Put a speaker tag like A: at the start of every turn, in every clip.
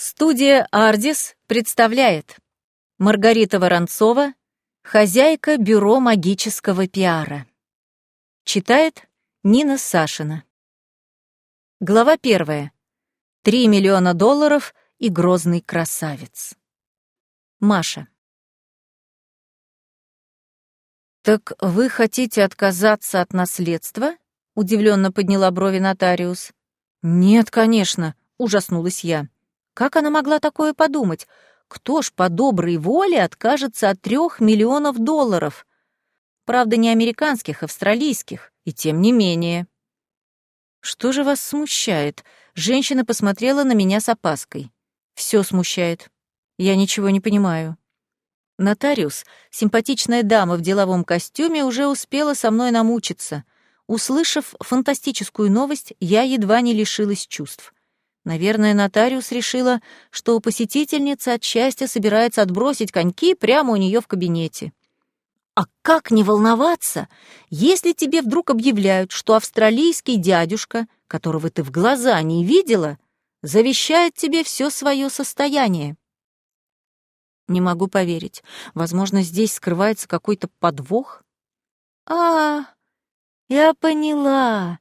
A: Студия «Ардис» представляет Маргарита Воронцова, хозяйка бюро магического пиара. Читает Нина Сашина. Глава первая. Три миллиона долларов и грозный красавец. Маша. «Так вы хотите отказаться от наследства?» — удивленно подняла брови нотариус. «Нет, конечно», — ужаснулась я. Как она могла такое подумать? Кто ж по доброй воле откажется от трех миллионов долларов? Правда, не американских, австралийских, и тем не менее. Что же вас смущает? Женщина посмотрела на меня с опаской. Все смущает. Я ничего не понимаю. Нотариус, симпатичная дама в деловом костюме, уже успела со мной намучиться. Услышав фантастическую новость, я едва не лишилась чувств. Наверное, нотариус решила, что посетительница от счастья собирается отбросить коньки прямо у нее в кабинете. А как не волноваться, если тебе вдруг объявляют, что австралийский дядюшка, которого ты в глаза не видела, завещает тебе все свое состояние? Не могу поверить. Возможно, здесь скрывается какой-то подвох? А, я поняла.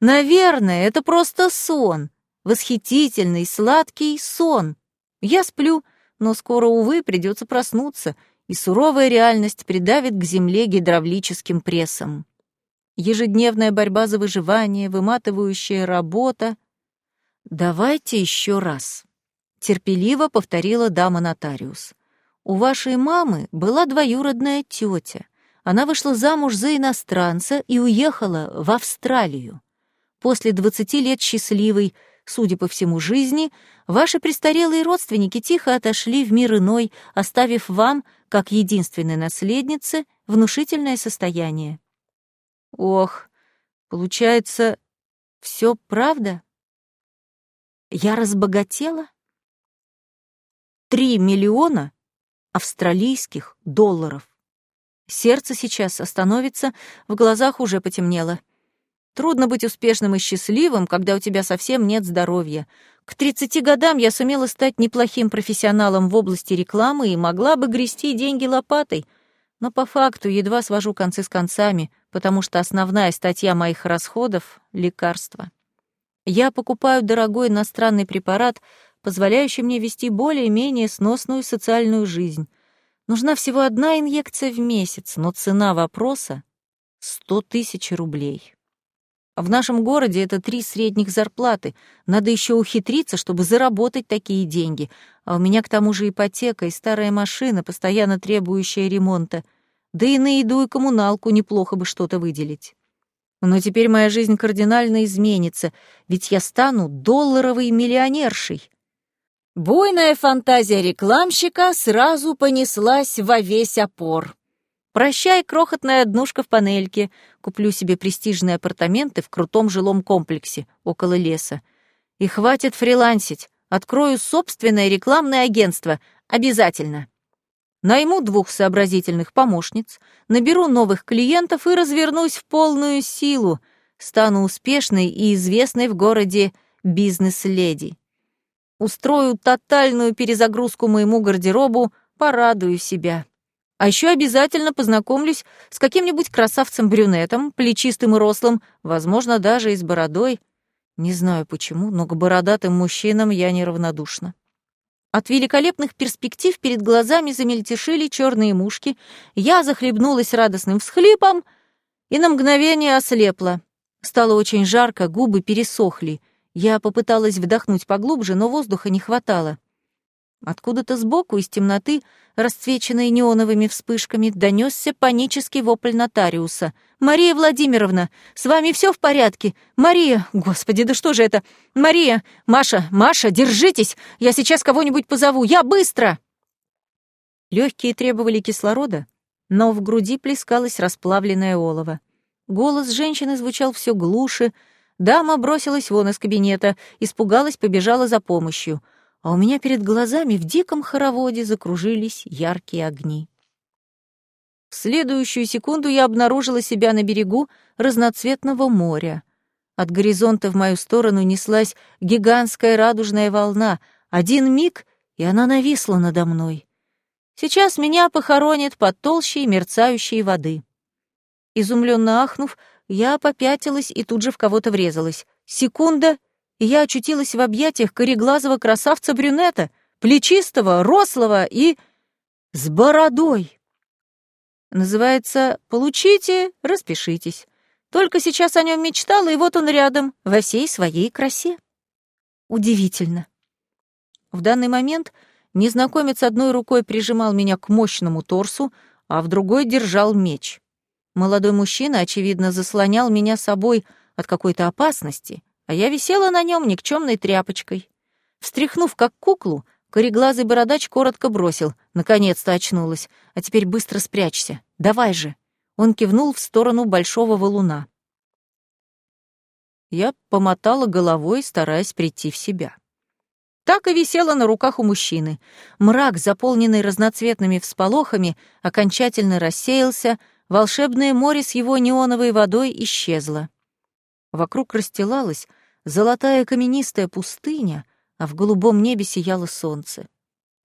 A: Наверное, это просто сон восхитительный, сладкий сон. Я сплю, но скоро, увы, придется проснуться, и суровая реальность придавит к земле гидравлическим прессом. Ежедневная борьба за выживание, выматывающая работа. «Давайте еще раз», — терпеливо повторила дама-нотариус. «У вашей мамы была двоюродная тетя. Она вышла замуж за иностранца и уехала в Австралию. После двадцати лет счастливой, судя по всему, жизни, ваши престарелые родственники тихо отошли в мир иной, оставив вам, как единственной наследнице, внушительное состояние. Ох, получается, все правда? Я разбогатела? Три миллиона австралийских долларов. Сердце сейчас остановится, в глазах уже потемнело. Трудно быть успешным и счастливым, когда у тебя совсем нет здоровья. К 30 годам я сумела стать неплохим профессионалом в области рекламы и могла бы грести деньги лопатой, но по факту едва свожу концы с концами, потому что основная статья моих расходов — лекарства. Я покупаю дорогой иностранный препарат, позволяющий мне вести более-менее сносную социальную жизнь. Нужна всего одна инъекция в месяц, но цена вопроса — 100 тысяч рублей. В нашем городе это три средних зарплаты. Надо еще ухитриться, чтобы заработать такие деньги. А у меня к тому же ипотека и старая машина, постоянно требующая ремонта. Да и на еду и коммуналку неплохо бы что-то выделить. Но теперь моя жизнь кардинально изменится, ведь я стану долларовой миллионершей. Буйная фантазия рекламщика сразу понеслась во весь опор. Прощай, крохотная однушка в панельке. Куплю себе престижные апартаменты в крутом жилом комплексе около леса. И хватит фрилансить. Открою собственное рекламное агентство. Обязательно. Найму двух сообразительных помощниц, наберу новых клиентов и развернусь в полную силу. Стану успешной и известной в городе бизнес-леди. Устрою тотальную перезагрузку моему гардеробу, порадую себя. А еще обязательно познакомлюсь с каким-нибудь красавцем-брюнетом, плечистым и рослым, возможно, даже и с бородой. Не знаю почему, но к бородатым мужчинам я неравнодушна. От великолепных перспектив перед глазами замельтешили черные мушки, я захлебнулась радостным всхлипом и на мгновение ослепла. Стало очень жарко, губы пересохли. Я попыталась вдохнуть поглубже, но воздуха не хватало. Откуда-то сбоку из темноты, расцвеченной неоновыми вспышками, донесся панический вопль нотариуса. «Мария Владимировна, с вами все в порядке? Мария! Господи, да что же это? Мария! Маша! Маша, держитесь! Я сейчас кого-нибудь позову! Я быстро!» Легкие требовали кислорода, но в груди плескалось расплавленное олово. Голос женщины звучал все глуше. Дама бросилась вон из кабинета, испугалась, побежала за помощью — а у меня перед глазами в диком хороводе закружились яркие огни. В следующую секунду я обнаружила себя на берегу разноцветного моря. От горизонта в мою сторону неслась гигантская радужная волна, Один миг, и она нависла надо мной. Сейчас меня похоронят под толщей мерцающей воды. Изумленно ахнув, я попятилась и тут же в кого-то врезалась. Секунда, и я очутилась в объятиях кореглазого красавца-брюнета, плечистого, рослого и... с бородой. Называется «Получите, распишитесь». Только сейчас о нем мечтала, и вот он рядом, во всей своей красе. Удивительно. В данный момент незнакомец одной рукой прижимал меня к мощному торсу, а в другой держал меч. Молодой мужчина, очевидно, заслонял меня собой от какой-то опасности, а я висела на нем никчемной тряпочкой. Встряхнув как куклу, кореглазый бородач коротко бросил. Наконец-то очнулась. А теперь быстро спрячься. Давай же. Он кивнул в сторону большого валуна. Я помотала головой, стараясь прийти в себя. Так и висела на руках у мужчины. Мрак, заполненный разноцветными всполохами, окончательно рассеялся, волшебное море с его неоновой водой исчезло. Вокруг расстилалась золотая каменистая пустыня, а в голубом небе сияло солнце.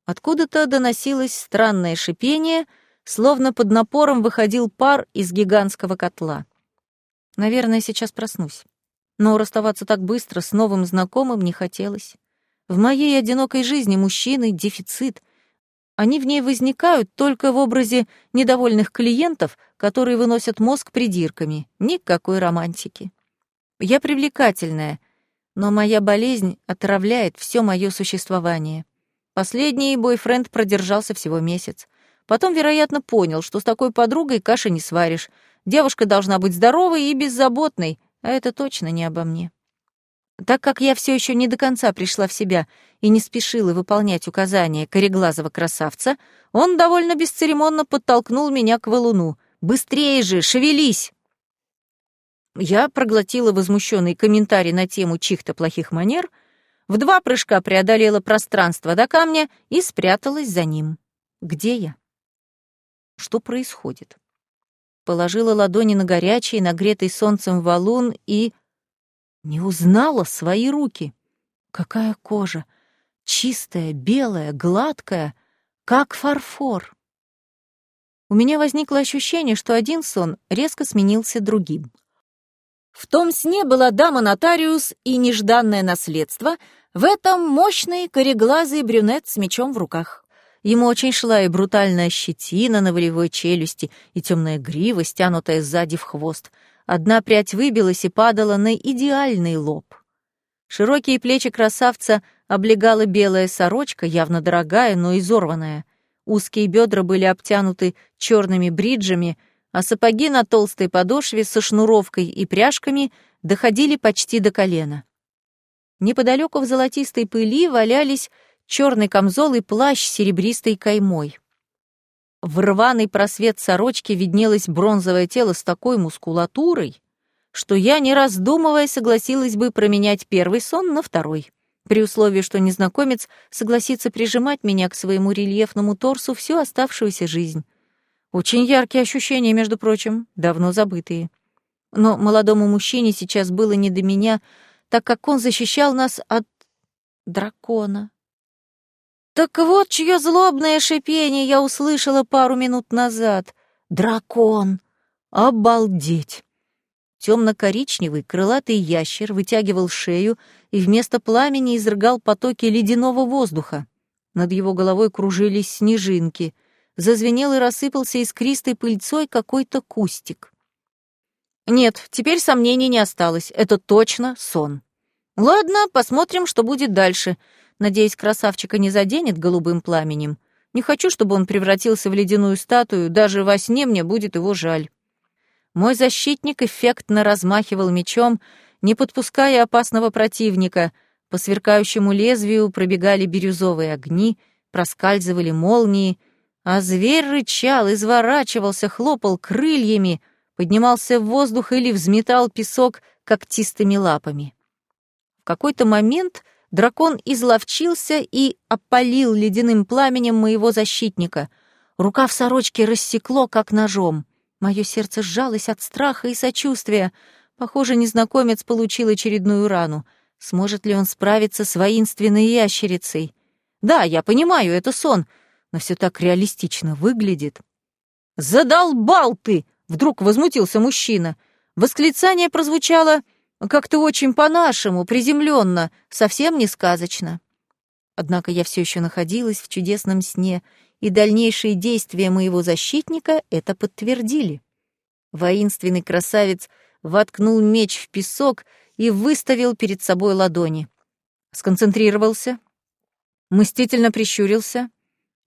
A: Откуда-то доносилось странное шипение, словно под напором выходил пар из гигантского котла. Наверное, сейчас проснусь. Но расставаться так быстро с новым знакомым не хотелось. В моей одинокой жизни мужчины — дефицит. Они в ней возникают только в образе недовольных клиентов, которые выносят мозг придирками. Никакой романтики. Я привлекательная, но моя болезнь отравляет все мое существование. Последний бойфренд продержался всего месяц. Потом, вероятно, понял, что с такой подругой каши не сваришь. Девушка должна быть здоровой и беззаботной, а это точно не обо мне. Так как я все еще не до конца пришла в себя и не спешила выполнять указания кореглазого красавца, он довольно бесцеремонно подтолкнул меня к валуну. «Быстрее же, шевелись!» Я проглотила возмущенный комментарий на тему чьих-то плохих манер, в два прыжка преодолела пространство до камня и спряталась за ним. Где я? Что происходит? Положила ладони на горячий, нагретый солнцем валун и... Не узнала свои руки. Какая кожа! Чистая, белая, гладкая, как фарфор. У меня возникло ощущение, что один сон резко сменился другим — в том сне была дама-нотариус и нежданное наследство, в этом мощный кореглазый брюнет с мечом в руках. Ему очень шла и брутальная щетина на волевой челюсти, и темная грива, стянутая сзади в хвост. Одна прядь выбилась и падала на идеальный лоб. Широкие плечи красавца облегала белая сорочка, явно дорогая, но изорванная. Узкие бедра были обтянуты черными бриджами — а сапоги на толстой подошве со шнуровкой и пряжками доходили почти до колена. Неподалеку в золотистой пыли валялись черный камзол и плащ с серебристой каймой. В рваный просвет сорочки виднелось бронзовое тело с такой мускулатурой, что я, не раздумывая, согласилась бы променять первый сон на второй, при условии, что незнакомец согласится прижимать меня к своему рельефному торсу всю оставшуюся жизнь. Очень яркие ощущения, между прочим, давно забытые. Но молодому мужчине сейчас было не до меня, так как он защищал нас от дракона. Так вот, чье злобное шипение я услышала пару минут назад. Дракон! Обалдеть! Темно-коричневый крылатый ящер вытягивал шею и вместо пламени изрыгал потоки ледяного воздуха. Над его головой кружились снежинки — зазвенел и рассыпался искристой пыльцой какой-то кустик. Нет, теперь сомнений не осталось, это точно сон. Ладно, посмотрим, что будет дальше. Надеюсь, красавчика не заденет голубым пламенем. Не хочу, чтобы он превратился в ледяную статую, даже во сне мне будет его жаль. Мой защитник эффектно размахивал мечом, не подпуская опасного противника. По сверкающему лезвию пробегали бирюзовые огни, проскальзывали молнии — а зверь рычал, изворачивался, хлопал крыльями, поднимался в воздух или взметал песок когтистыми лапами. В какой-то момент дракон изловчился и опалил ледяным пламенем моего защитника. Рука в сорочке рассекло, как ножом. Мое сердце сжалось от страха и сочувствия. Похоже, незнакомец получил очередную рану. Сможет ли он справиться с воинственной ящерицей? Да, я понимаю, это сон, но все так реалистично выглядит. «Задолбал ты!» — вдруг возмутился мужчина. Восклицание прозвучало как-то очень по-нашему, приземленно, совсем не сказочно. Однако я все еще находилась в чудесном сне, и дальнейшие действия моего защитника это подтвердили. Воинственный красавец воткнул меч в песок и выставил перед собой ладони. Сконцентрировался, мстительно прищурился,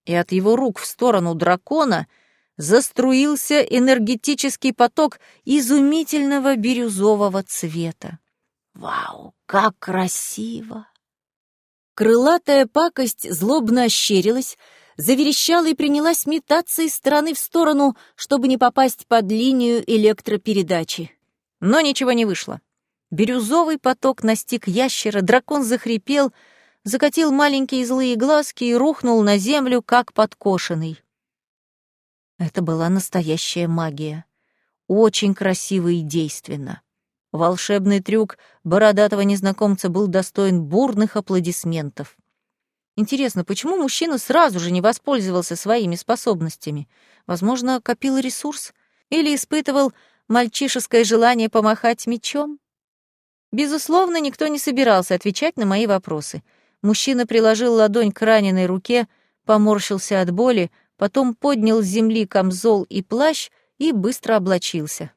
A: и от его рук в сторону дракона заструился энергетический поток изумительного бирюзового цвета. Вау, как красиво! Крылатая пакость злобно ощерилась, заверещала и принялась метаться из стороны в сторону, чтобы не попасть под линию электропередачи. Но ничего не вышло. Бирюзовый поток настиг ящера, дракон захрипел, закатил маленькие злые глазки и рухнул на землю, как подкошенный. Это была настоящая магия. Очень красиво и действенно. Волшебный трюк бородатого незнакомца был достоин бурных аплодисментов. Интересно, почему мужчина сразу же не воспользовался своими способностями? Возможно, копил ресурс? Или испытывал мальчишеское желание помахать мечом? Безусловно, никто не собирался отвечать на мои вопросы. Мужчина приложил ладонь к раненой руке, поморщился от боли, потом поднял с земли камзол и плащ и быстро облачился.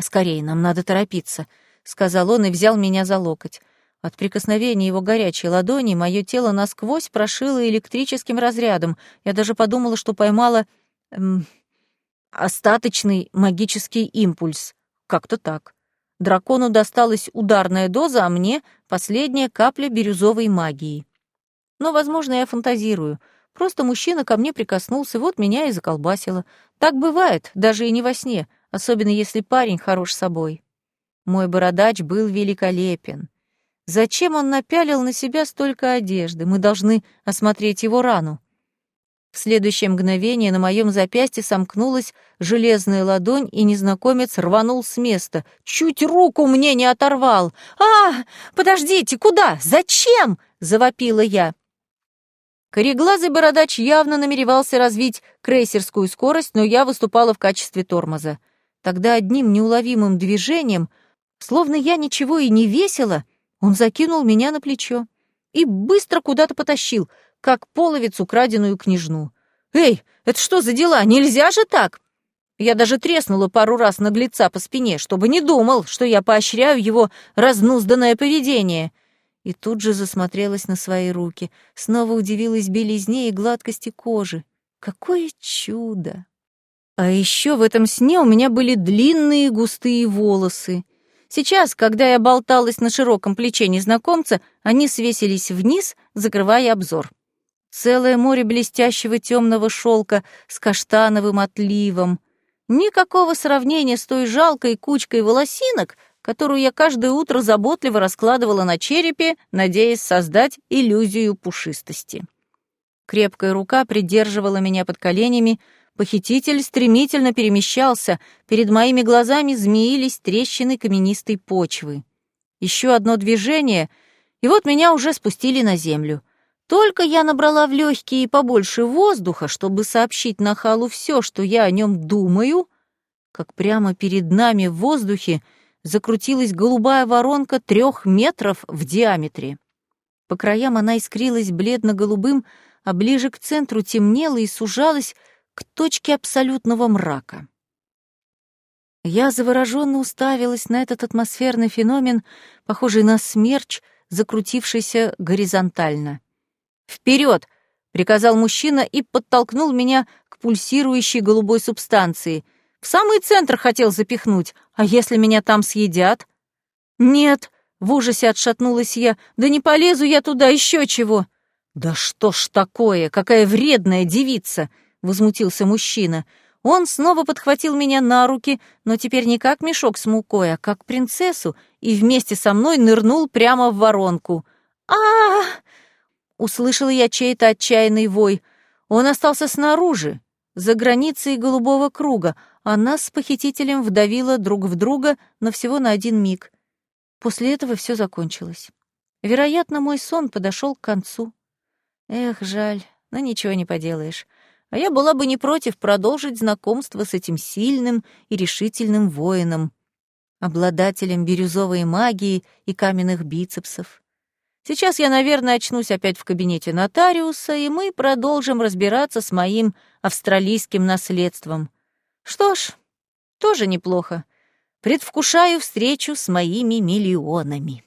A: «Скорее, нам надо торопиться», — сказал он и взял меня за локоть. От прикосновения его горячей ладони мое тело насквозь прошило электрическим разрядом. Я даже подумала, что поймала эм, остаточный магический импульс. Как-то так. Дракону досталась ударная доза, а мне — последняя капля бирюзовой магии. Но, возможно, я фантазирую. Просто мужчина ко мне прикоснулся, вот меня и заколбасило. Так бывает, даже и не во сне, особенно если парень хорош собой. Мой бородач был великолепен. Зачем он напялил на себя столько одежды? Мы должны осмотреть его рану. В следующее мгновение на моем запястье сомкнулась железная ладонь, и незнакомец рванул с места. Чуть руку мне не оторвал. «А, подождите, куда? Зачем?» — завопила я. Кореглазый бородач явно намеревался развить крейсерскую скорость, но я выступала в качестве тормоза. Тогда одним неуловимым движением, словно я ничего и не весила, он закинул меня на плечо и быстро куда-то потащил, как половец украденную княжну. «Эй, это что за дела? Нельзя же так!» Я даже треснула пару раз наглеца по спине, чтобы не думал, что я поощряю его разнузданное поведение. И тут же засмотрелась на свои руки, снова удивилась белизне и гладкости кожи. Какое чудо! А еще в этом сне у меня были длинные густые волосы, Сейчас, когда я болталась на широком плече незнакомца, они свесились вниз, закрывая обзор. Целое море блестящего темного шелка с каштановым отливом. Никакого сравнения с той жалкой кучкой волосинок, которую я каждое утро заботливо раскладывала на черепе, надеясь создать иллюзию пушистости. Крепкая рука придерживала меня под коленями, Похититель стремительно перемещался, перед моими глазами змеились трещины каменистой почвы. Еще одно движение, и вот меня уже спустили на землю. Только я набрала в легкие побольше воздуха, чтобы сообщить Нахалу все, что я о нем думаю, как прямо перед нами в воздухе закрутилась голубая воронка трех метров в диаметре. По краям она искрилась бледно-голубым, а ближе к центру темнела и сужалась, к точке абсолютного мрака. Я завороженно уставилась на этот атмосферный феномен, похожий на смерч, закрутившийся горизонтально. «Вперед!» — приказал мужчина и подтолкнул меня к пульсирующей голубой субстанции. В самый центр хотел запихнуть, а если меня там съедят? «Нет!» — в ужасе отшатнулась я. «Да не полезу я туда, еще чего!» «Да что ж такое, какая вредная девица!» — возмутился мужчина. Он снова подхватил меня на руки, но теперь не как мешок с мукой, а как принцессу, и вместе со мной нырнул прямо в воронку. а, -а, -а Услышала я чей-то отчаянный вой. Он остался снаружи, за границей голубого круга, а нас с похитителем вдавило друг в друга, но всего на один миг. После этого все закончилось. Вероятно, мой сон подошел к концу. Эх, жаль, но ничего не поделаешь. А я была бы не против продолжить знакомство с этим сильным и решительным воином, обладателем бирюзовой магии и каменных бицепсов. Сейчас я, наверное, очнусь опять в кабинете нотариуса, и мы продолжим разбираться с моим австралийским наследством. Что ж, тоже неплохо. Предвкушаю встречу с моими миллионами.